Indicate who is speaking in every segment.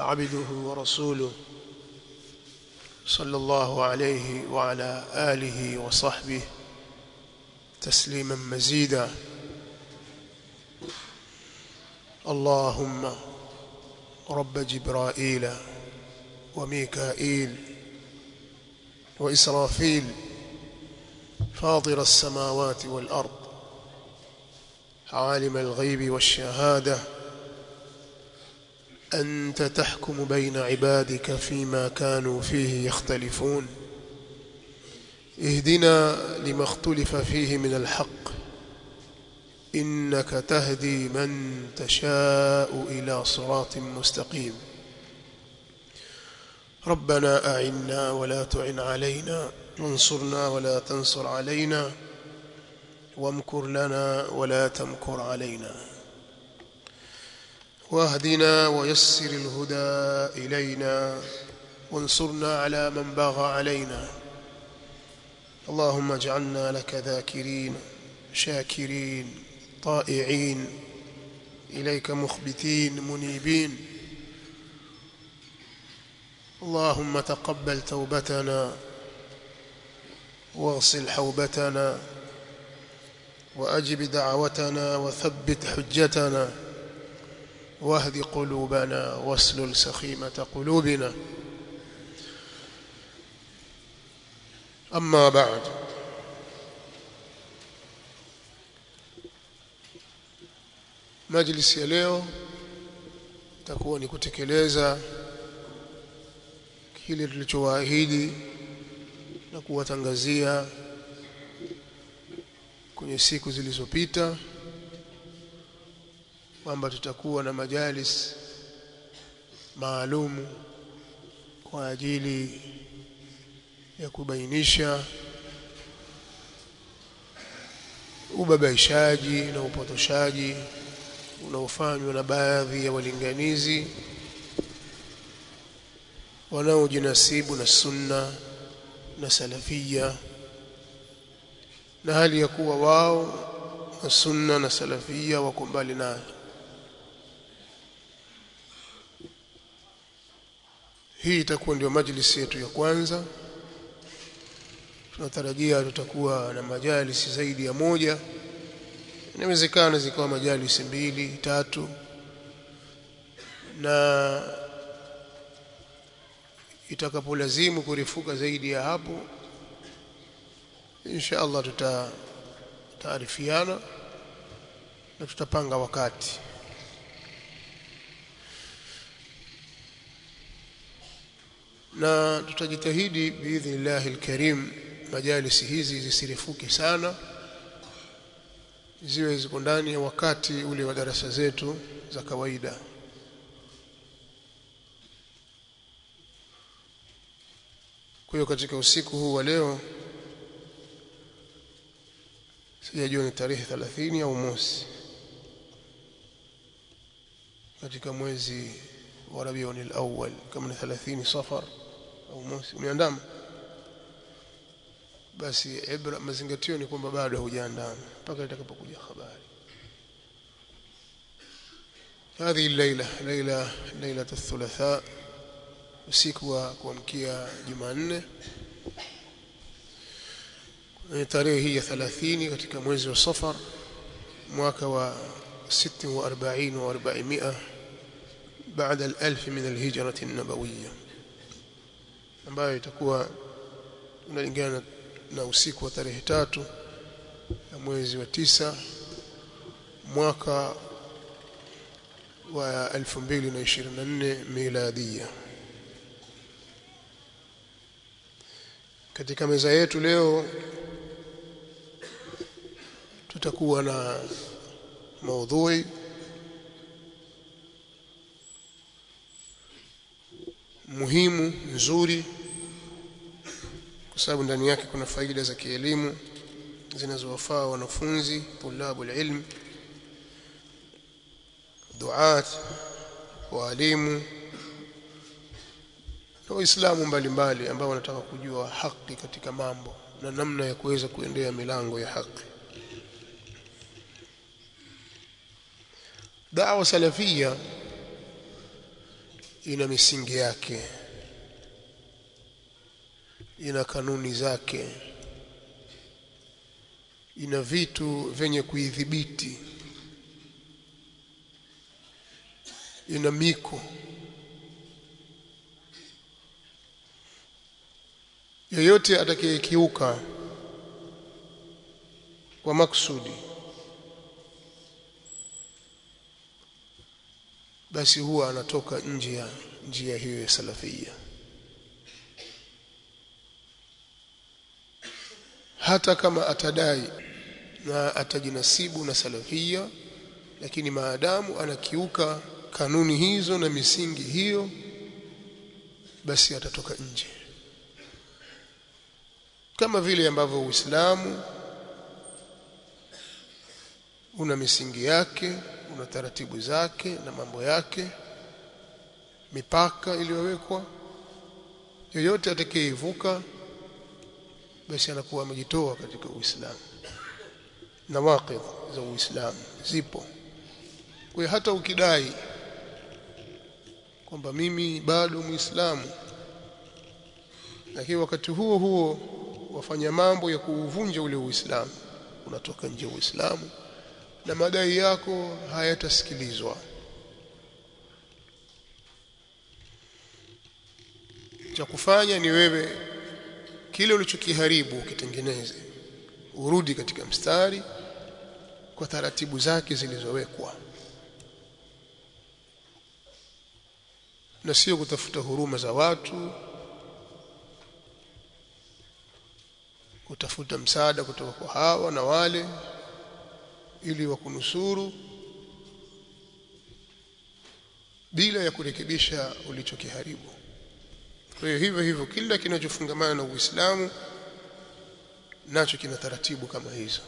Speaker 1: عبده ورسوله صلى الله عليه وعلى آله وصحبه تسليما مزيدا. اللهم رب جبرائيل وميكائيل وإسرافيل فاطر السماوات والأرض عالم الغيب والشهادة أنت تحكم بين عبادك فيما كانوا فيه يختلفون. اهدنا لما اختلف فيه من الحق. إنك تهدي من تشاء إلى صراط مستقيم. ربنا أعنا ولا تعن علينا وانصرنا ولا تنصر علينا وامكر لنا ولا تمكر علينا. واهدنا ويسر الهدى إلينا وانصرنا على من باغى علينا. اللهم اجعلنا لك ذاكرين شاكرين طائعين إليك مخبتين منيبين. اللهم تقبل توبتنا واغسل حوبتنا وأجب دعوتنا وثبت حجتنا. واهد قلوبنا واسلل سخيمة قلوبنا أما بعد majlisi ya leo itakuwa ni kutekeleza kile tulichowaahidi na kuwatangazia kwenye siku zilizopita kwamba tutakuwa na majalis maalumu kwa ajili ya kubainisha ubabaishaji na upotoshaji unaofanywa na baadhi ya walinganizi wanaojinasibu na sunna na salafia na hali ya kuwa wao na sunna na salafia wako mbali nayo hii itakuwa ndio majlisi yetu ya kwanza. Tunatarajia tutakuwa na majalisi zaidi ya moja. Inawezekana zikawa majalisi mbili tatu. Na itakapolazimu kurefuka zaidi ya hapo insha Allah tutataarifiana na tutapanga wakati na tutajitahidi biidhnillahi alkarim majalisi hizi zisirefuke sana ziwe ziko ndani ya wakati ule wa darasa zetu za kawaida. Kwa hiyo katika usiku huu wa leo sijajua ni tarehe 30 au mosi katika mwezi وربيع الأول كم من ثلاثين صفر أو موسم. يندام بس عبر ما زنجتيون يكون ببعد هو جاندام فقلتك بقول يا خباري. هذه الليلة ليلة ليلة الثلاثاء. سيكوا كونكيا جمان. تاريخ هي ثلاثين كتك موزي صفر. مواكوا ست وأربعين وأربعمائة. بعد al-alf min al-hijra ambayo itakuwa unalingana na usiku wa tarehe tatu ya mwezi wa tisa mwaka wa 2024 miladia. Katika meza yetu leo tutakuwa na maudhui muhimu nzuri kwa sababu ndani yake kuna faida za kielimu zinazowafaa wanafunzi tulabu ilm duat walimu na waislamu mbalimbali ambao wanataka kujua haki katika mambo na namna ya kuweza kuendea milango ya haki. Dawa salafia ina misingi yake ina kanuni zake ina vitu vyenye kuidhibiti ina miko yoyote atakayekiuka kwa maksudi basi huwa anatoka nje ya njia hiyo ya salafia. Hata kama atadai na atajinasibu na salafia lakini maadamu anakiuka kanuni hizo na misingi hiyo basi atatoka nje. Kama vile ambavyo Uislamu una misingi yake una taratibu zake na mambo yake mipaka iliyowekwa. Yoyote atakayeivuka basi anakuwa amejitoa katika Uislamu. Na waqidh za Uislamu zipo. Kwa hata ukidai kwamba mimi bado muislamu lakini wakati huo huo wafanya mambo ya kuuvunja ule Uislamu unatoka nje Uislamu na madai yako hayatasikilizwa. Cha kufanya ni wewe kile ulichokiharibu ukitengeneze. Urudi katika mstari kwa taratibu zake zilizowekwa. Na sio kutafuta huruma za watu kutafuta msaada kutoka kwa hawa na wale ili wakunusuru bila ya kurekebisha ulichokiharibu. Kwa hiyo hivyo hivyo kila kinachofungamana na Uislamu nacho kina taratibu kama hizo.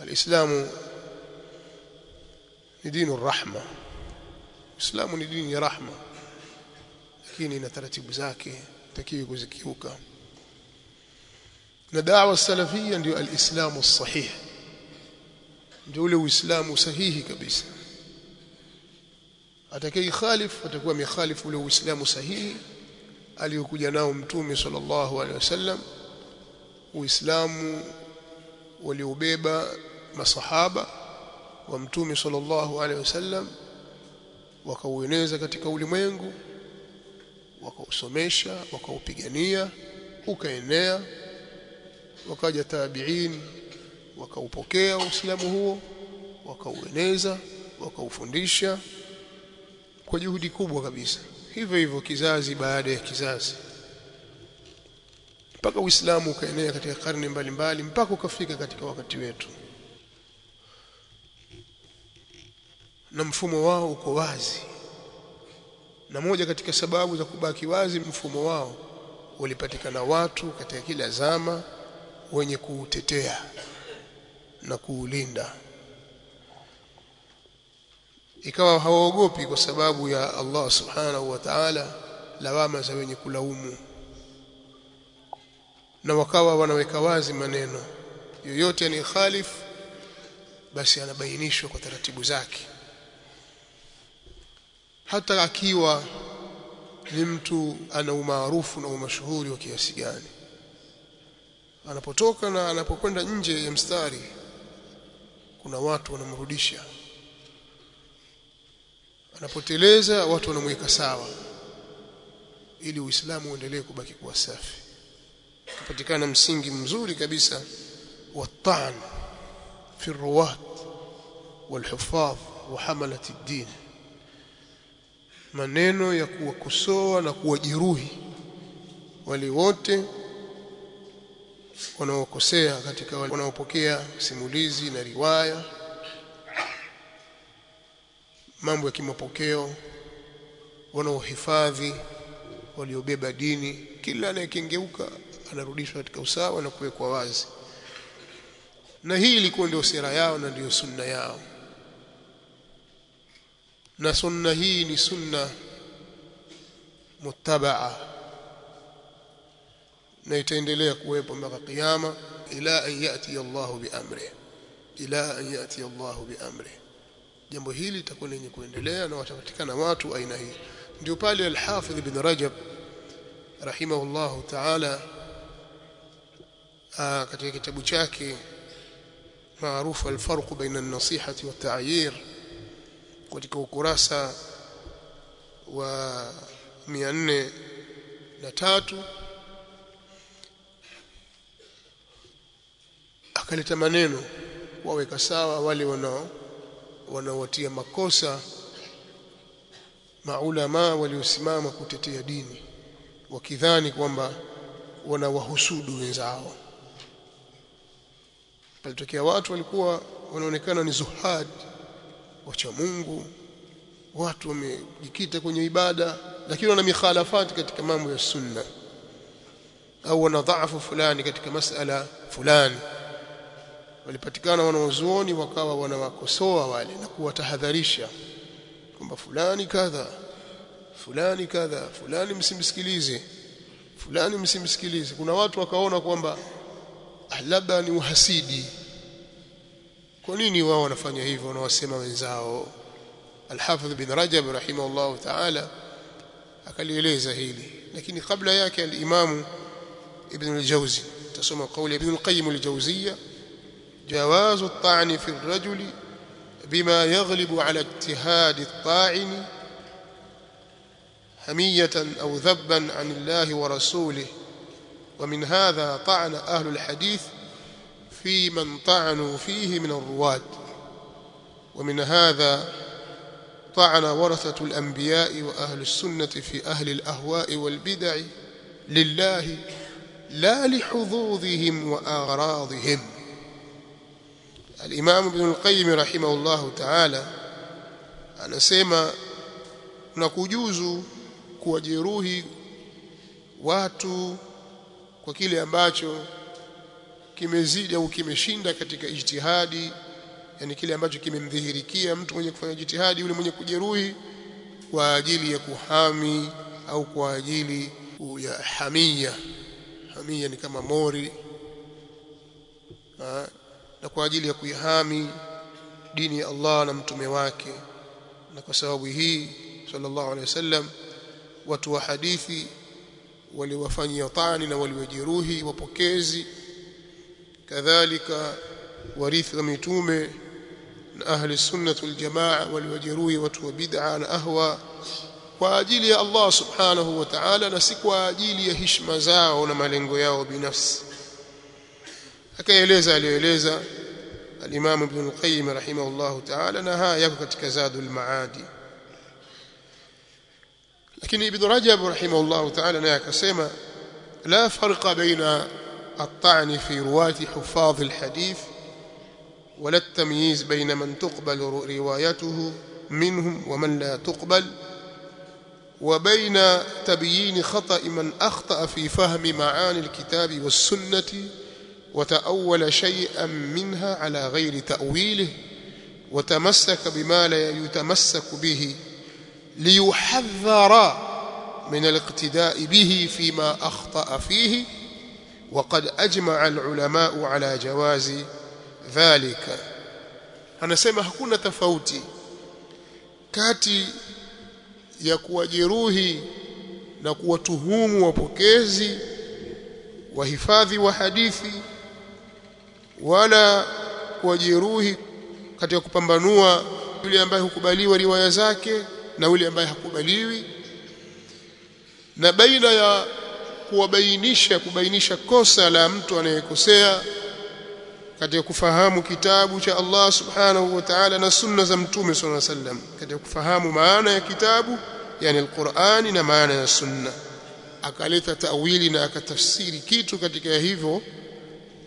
Speaker 1: Alislamu ni dini rahma. Uislamu ni dini ya rahma lakini ina taratibu zake takiwi kuzikiuka na dawa salafia ndio alislamu sahih ndio ule uislamu sahihi kabisa. Atakaye khalif atakuwa mikhalif ule uislamu sahihi aliyokuja nao mtume sallallahu alaihi wasallam uislamu waliobeba masahaba wa mtume sallallahu alaihi wasallam wakaueneza katika ulimwengu wakausomesha wakaupigania ukaenea wakaja tabiin wakaupokea uislamu huo wakaueneza wakaufundisha kwa juhudi kubwa kabisa. Hivyo hivyo kizazi baada ya kizazi. Mpaka uislamu ukaenea katika karne mbalimbali mpaka ukafika katika wakati wetu. Na mfumo wao uko wazi. Na moja katika sababu za kubaki wazi mfumo wao walipatikana watu katika kila zama wenye kuutetea na kuulinda. Ikawa hawaogopi kwa sababu ya Allah subhanahu wa ta'ala lawama za wenye kulaumu. Na wakawa wanaweka wazi maneno yoyote ni khalif basi anabainishwa kwa taratibu zake. Hata akiwa ni mtu ana umaarufu na umashuhuri wa kiasi gani anapotoka na anapokwenda nje ya mstari kuna watu wanamrudisha. Anapoteleza watu wanamweka sawa ili uislamu uendelee kubaki kuwa safi. Kupatikana msingi mzuri kabisa wa ta'an fi ruwat walhufadh wa hamalat din maneno ya kuwakosoa na kuwajeruhi wale wote wanaokosea katika wanaopokea simulizi na riwaya mambo ya kimapokeo wanaohifadhi waliobeba dini. Kila anayekengeuka anarudishwa katika usawa na kuwekwa wazi. Na hii ilikuwa ndio sera yao na ndio sunna yao. Na sunna hii ni sunna muttabaa na itaendelea kuwepo mpaka kiyama ila an yati Allah biamri ila an yati Allah biamri jambo hili litakuwa lenye kuendelea na watapatikana watu aina hii. Ndio pale al-Hafidh ibn Rajab rahimahullahu ta'ala katika kitabu chake maarufu al-farq baina an-nasihati wa ta'yir katika ukurasa wa 403 akaleta maneno waweka sawa wale wanao wanaowatia makosa maulama waliosimama kutetea dini wakidhani kwamba wanawahusudu wenzao. Palitokea watu walikuwa wanaonekana ni zuhad wacha Mungu watu wamejikita kwenye ibada lakini wana mikhalafati katika mambo ya sunna au wana dhaifu fulani katika masala fulani walipatikana wanaozuoni wakawa wanawakosoa wale na kuwatahadharisha kwamba fulani kadha fulani kadha fulani msimsikilize fulani msimsikilize. Kuna watu wakaona kwamba labda ni uhasidi. Kwa nini wao wanafanya hivyo wanawasema wenzao? Al-Hafidh bin Rajab rahimahullah ta'ala akalieleza hili. Lakini kabla yake al-Imam Ibn al-Jawzi tasoma kauli Ibn al-Qayyim al-Jawziyya جواز الطعن في الرجل بما يغلب على اجتهاد الطاعن حمية أو ذبا عن الله ورسوله. ومن هذا طعن أهل الحديث في من طعنوا فيه من الرواد ومن هذا طعن ورثة الأنبياء وأهل السنة في أهل الأهواء والبدع لله لا لحظوظهم وأغراضهم. الامام ابن القيم رحمه الله rahimahullahu ta'ala anasema na kujuzu kuwajeruhi watu kwa kile ambacho kimezidi au kimeshinda katika ijtihadi yani kile ambacho kimemdhihirikia mtu mwenye kufanya jitihadi yule mwenye kujeruhi kwa ajili ya kuhami au kwa ajili ya hamia hamia ni kama mori? Ah, na kwa ajili ya kuihami dini ya Allah na mtume wake. Na kwa sababu hii sallallahu alaihi wasallam watu wa hadithi waliwafanyia tani na waliwajeruhi wapokezi. Kadhalika warithi wa mitume na ahli sunnah wal jamaa waliwajeruhi watu wa bid'a na ahwa kwa ajili ya Allah subhanahu wa ta'ala na si kwa ajili ya hishma zao na malengo yao binafsi akaeleza aliyoeleza al-Imam Ibn al-Qayyim rahimahullah ta'ala na haya yako katika Zadul Maadi lakini Ibn Rajab rahimahullah ta'ala naye akasema la farqa baina الطعن في رواة حفاظ الحديث ولا التمييز بين من تقبل روايته منهم ومن لا تقبل وبين تبيين خطأ من أخطأ في فهم معاني الكتاب والسنة وتأول شيئا منها على غير تأويله وتمسك بما لا يتمسك به ليحذر من الاقتداء به فيما أخطأ فيه وقد أجمع العلماء على جواز ذلك. anasema hakuna tofauti kati ya kuwajeruhi na kuwatuhumu wapokezi wahifadhi wa hadithi wala kuwajeruhi katika kupambanua yule ambaye hukubaliwa riwaya zake na yule ambaye hakubaliwi. Na baina ya kuwabainisha kubainisha kosa la mtu anayekosea katika kufahamu kitabu cha Allah subhanahu wa ta'ala na sunna za mtume sallallahu alaihi wasallam katika kufahamu maana ya kitabu yani alqur'ani na maana ya sunna. Akaleta tawili na akatafsiri kitu katika hivyo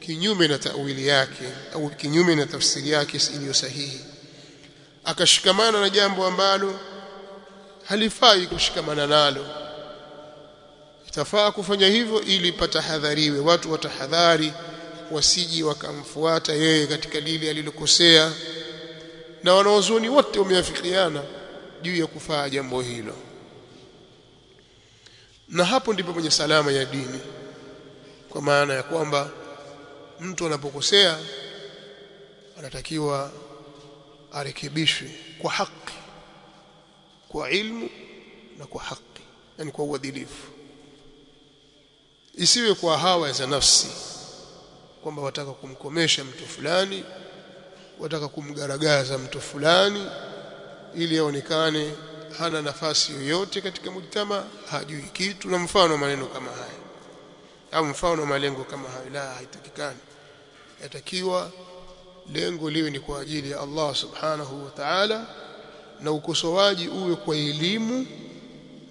Speaker 1: kinyume na tawili yake au kinyume na tafsiri yake iliyo sahihi. Akashikamana na jambo ambalo halifai kushikamana nalo. Itafaa kufanya hivyo ili patahadhariwe. Watu watahadhari wasiji wakamfuata yeye katika lile alilokosea. Na wanaozuni wote wameafikiana juu ya kufaa jambo hilo. Na hapo ndipo kwenye salama ya dini. Kwa maana ya kwamba mtu anapokosea anatakiwa arekebishwe kwa haki kwa ilmu na kwa haki yani kwa uadilifu. Isiwe kwa hawa za nafsi kwamba wataka kumkomesha mtu fulani wataka kumgaragaza mtu fulani ili aonekane hana nafasi yoyote katika mujtama hajui kitu na mfano maneno kama haya au mfano malengo kama hayo la haitakikani. Yatakiwa lengo liwe ni kwa ajili ya Allah subhanahu wa ta'ala na ukosoaji uwe kwa elimu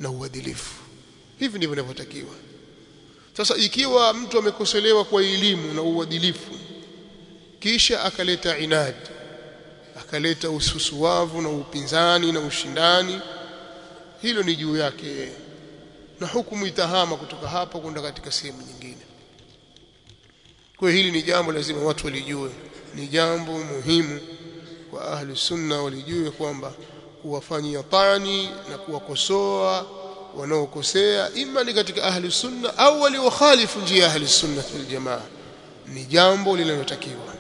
Speaker 1: na uadilifu. Hivi ndivyo inavyotakiwa. Sasa ikiwa mtu amekosolewa kwa elimu na uadilifu kisha akaleta inadi akaleta ususuwavu na upinzani na ushindani hilo ni juu yake na hukumu itahama kutoka hapa kwenda katika sehemu nyingine. Kwa hili ni jambo lazima watu walijue. Ni jambo muhimu kwa ahli sunna walijue kwamba kuwafanyia tani na kuwakosoa wanaokosea ima ni katika ahli sunna au waliokhalifu njia ya ahli sunna wal jamaa ni jambo linalotakiwa.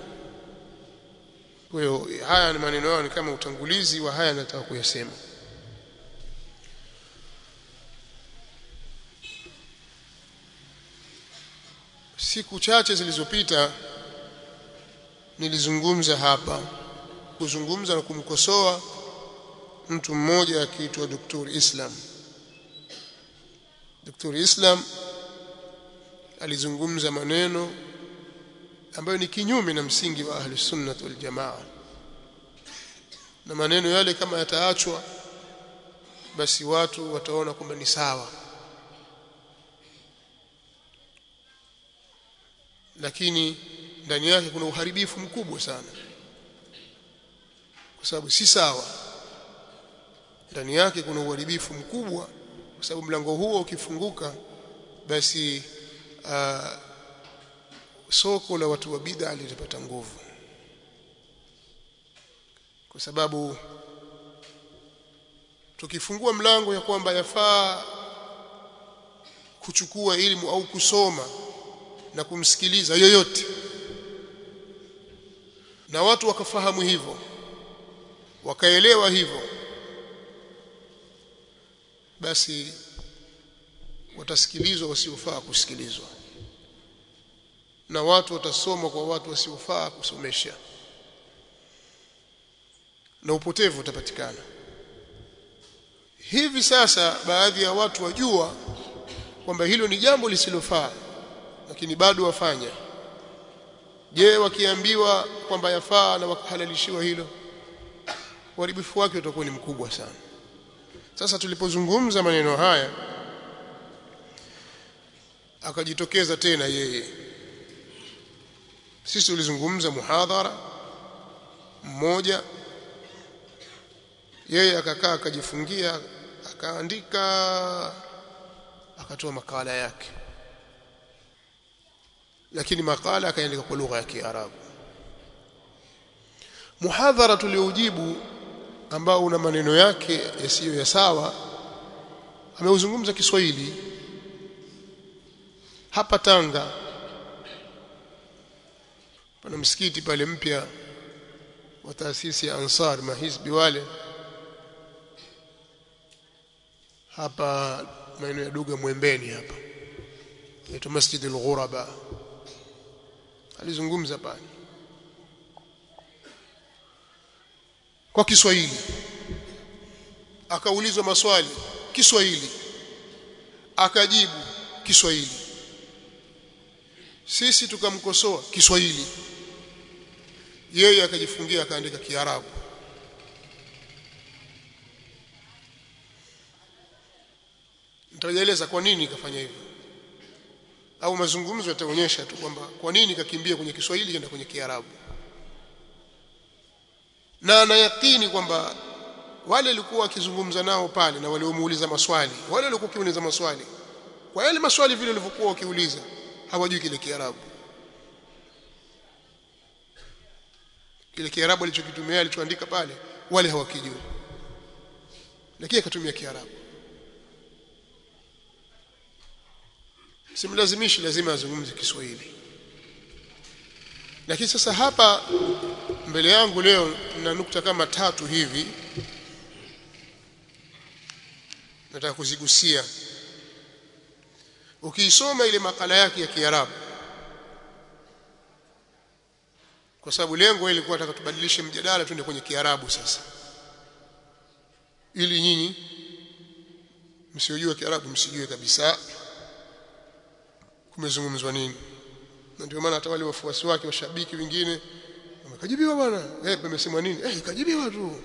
Speaker 1: Kwa hiyo haya maneno yao ni kama utangulizi wa haya nataka kuyasema siku chache zilizopita nilizungumza hapa kuzungumza na kumkosoa mtu mmoja akiitwa Dr. Islam Dr. Islam alizungumza maneno ambayo ni kinyume na msingi wa ahli sunnah wal jamaa na maneno yale kama yataachwa basi watu wataona kwamba ni sawa lakini ndani yake kuna uharibifu mkubwa sana. Kwa sababu si sawa. Ndani yake kuna uharibifu mkubwa. Kwa sababu mlango huo ukifunguka basi uh, soko la watu wa bid'a litapata nguvu. Kwa sababu tukifungua mlango ya kwamba yafaa kuchukua elimu au kusoma na kumsikiliza yoyote. Na watu wakafahamu hivyo wakaelewa hivyo basi watasikilizwa wasiofaa kusikilizwa. Na watu watasoma kwa watu wasiofaa kusomesha. Na upotevu utapatikana. Hivi sasa baadhi ya watu wajua kwamba hilo ni jambo lisilofaa lakini bado wafanya. Je wakiambiwa kwamba yafaa na wakahalalishiwa hilo uharibifu wake utakuwa ni mkubwa sana. Sasa tulipozungumza maneno haya akajitokeza tena yeye. Sisi tulizungumza muhadhara mmoja. Yeye akakaa akajifungia akaandika akatoa makala yake lakini makala akaandika kwa lugha ya Kiarabu. Muhadhara tulioujibu ambao una maneno yake yasiyo ya sawa ameuzungumza Kiswahili. Hapa Tanga pana msikiti pale mpya wa taasisi ya Ansar mahisbi wale hapa maeneo ya Duga Mwembeni hapa inaitwa Masjid al-Ghuraba alizungumza pale. Kwa Kiswahili. Akaulizwa maswali Kiswahili. Akajibu Kiswahili. Sisi tukamkosoa Kiswahili. Yeye akajifungia akaandika Kiarabu. Nitaeleza kwa nini kafanya hivyo au mazungumzo yataonyesha tu kwamba kwa nini kakimbia kwenye Kiswahili kwenda kwenye Kiarabu. Na anayakini kwamba wale walikuwa wakizungumza nao pale na waliomuuliza maswali wale walikuwa kiuliza maswali kwa yale maswali vile walivyokuwa wakiuliza hawajui kile Kiarabu. Kile Kiarabu alichokitumia alichoandika pale wale hawakijui. Lakini akatumia Kiarabu simlazimishi lazima azungumze Kiswahili. Lakini sasa hapa mbele yangu leo na nukta kama tatu hivi nataka kuzigusia. Ukiisoma ile makala yake ya Kiarabu kwa sababu lengo ilikuwa nataka tubadilishe mjadala tuende kwenye Kiarabu sasa. Ili nyinyi msiojua Kiarabu msijue kabisa kumezungumzwa nini? Na ndio maana hata wale wafuasi wake washabiki wengine wamekajibiwa bwana. Eh pamesemwa nini? Eh kajibiwa tu.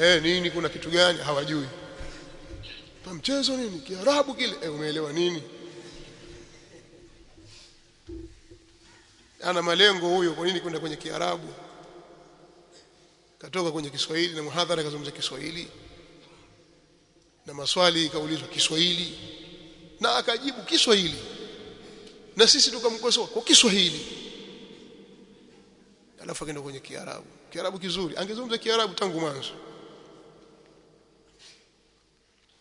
Speaker 1: Eh nini? Kuna kitu gani? Hawajui. Pa mchezo nini? Kiarabu kile. Eh umeelewa nini? Ana malengo huyo kwa nini kwenda kwenye kiarabu? Katoka kwenye Kiswahili na muhadhara kazungumza Kiswahili. Na maswali ikaulizwa Kiswahili. Na akajibu Kiswahili na sisi tukamkosoa kwa Kiswahili. Alafu akaenda kwenye Kiarabu. Kiarabu kizuri. Angezungumza Kiarabu tangu mwanzo.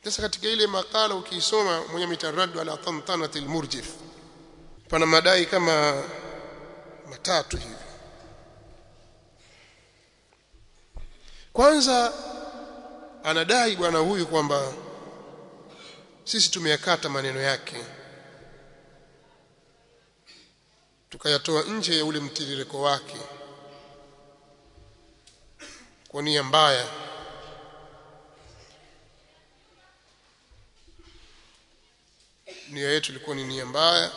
Speaker 1: Sasa katika ile makala ukiisoma mwenye mitaradu ala tantanati almurjif pana madai kama matatu hivi. Kwanza anadai bwana huyu kwamba sisi tumeyakata maneno yake tukayatoa nje ya ule mtiririko wake kwa nia mbaya nia yetu ilikuwa ni nia mbaya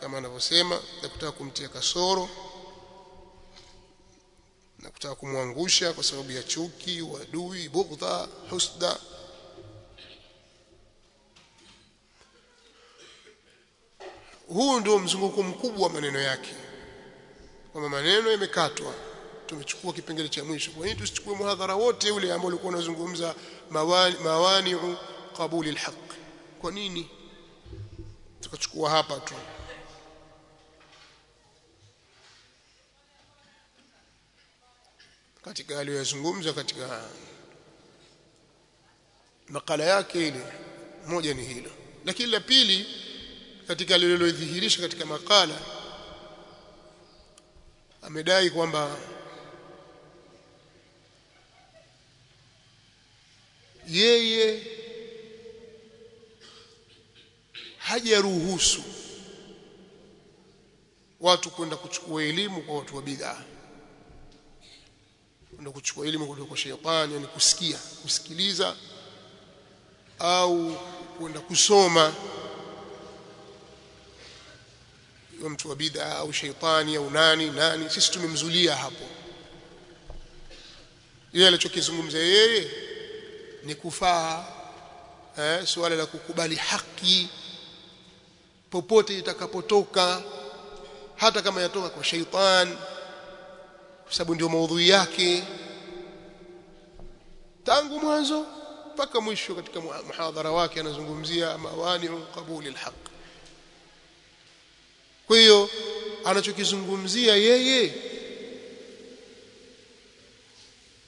Speaker 1: kama anavyosema ya kutaka kumtia kasoro na kutaka kumwangusha kwa sababu ya chuki, wadui bughdha, husda. Huu ndio mzunguko mkubwa wa maneno yake, kwamba maneno yamekatwa. Tumechukua kipengele cha mwisho. Kwa nini tusichukue muhadhara wote ule ambao ulikuwa unazungumza mawani, mawani'u qabuli alhaq? Kwa nini tukachukua hapa tu? katika aliyozungumza katika makala yake ile moja ni hilo lakini la pili katika lilodhihirisha katika makala amedai kwamba yeye hajaruhusu watu kwenda kuchukua elimu kwa watu wa bidhaa. Kwenda kuchukua elimu kutoka kwa shetani yani kusikia kusikiliza au kwenda kusoma iwe mtu wa bid'a au sheitani au nani nani sisi tumemzulia hapo. Yeye alichokizungumza yeye ni kufaa eh, suala la kukubali haki popote itakapotoka hata kama yatoka kwa sheitani kwa sababu ndio maudhui yake. Tangu mwanzo mpaka mwisho katika muhadhara wake anazungumzia mawani qabuli alhaq kwa hiyo anachokizungumzia yeye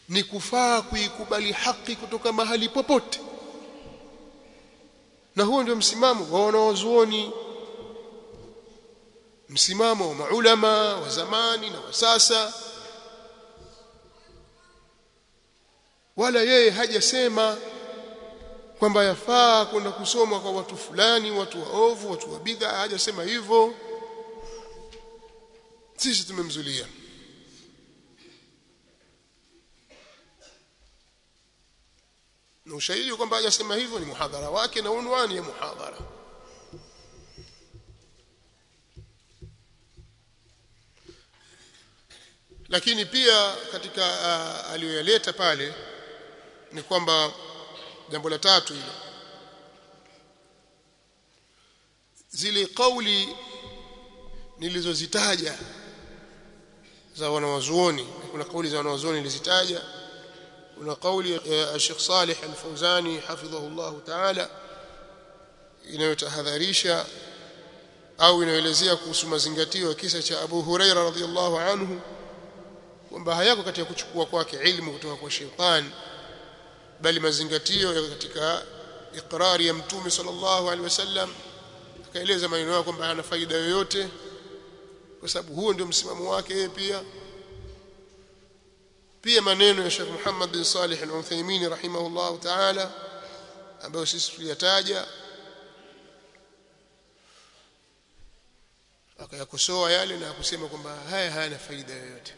Speaker 1: ni kufaa kuikubali haki kutoka mahali popote. Na huo ndio msimamo wa wanaozuoni. Msimamo wa maulama wa zamani na wa sasa. Wala yeye hajasema kwamba yafaa kwenda kusoma kwa watu fulani watu waovu watu wa bid'a hajasema hivyo sisi tumemzulia. Na ushahidi kwamba hajasema hivyo ni muhadhara wake na unwani ya muhadhara. Lakini pia katika uh, aliyoyaleta pale ni kwamba jambo la tatu hilo. Zile kauli nilizozitaja za wanawazuoni. Kuna kauli za wanawazuoni nilizitaja. Kuna kauli ya Sheikh Saleh Al-Fauzani hafidhahu Allah Ta'ala inayotahadharisha au inaelezea kuhusu mazingatio ya kisa cha Abu Huraira radhiyallahu anhu kwamba hayako katika kuchukua kwake ilmu kutoka kwa shetani bali mazingatio yako katika ikrari ya mtume sallallahu alaihi wasallam. Akaeleza maneno yake kwamba hana faida yoyote kwa sababu huo ndio msimamo wake yeye pia pia maneno ya Sheikh Muhammad bin Salih al-Uthaymeen rahimahullah ta'ala ambayo sisi tuliyataja akayakosoa yale na kusema kwamba haya hayana faida yoyote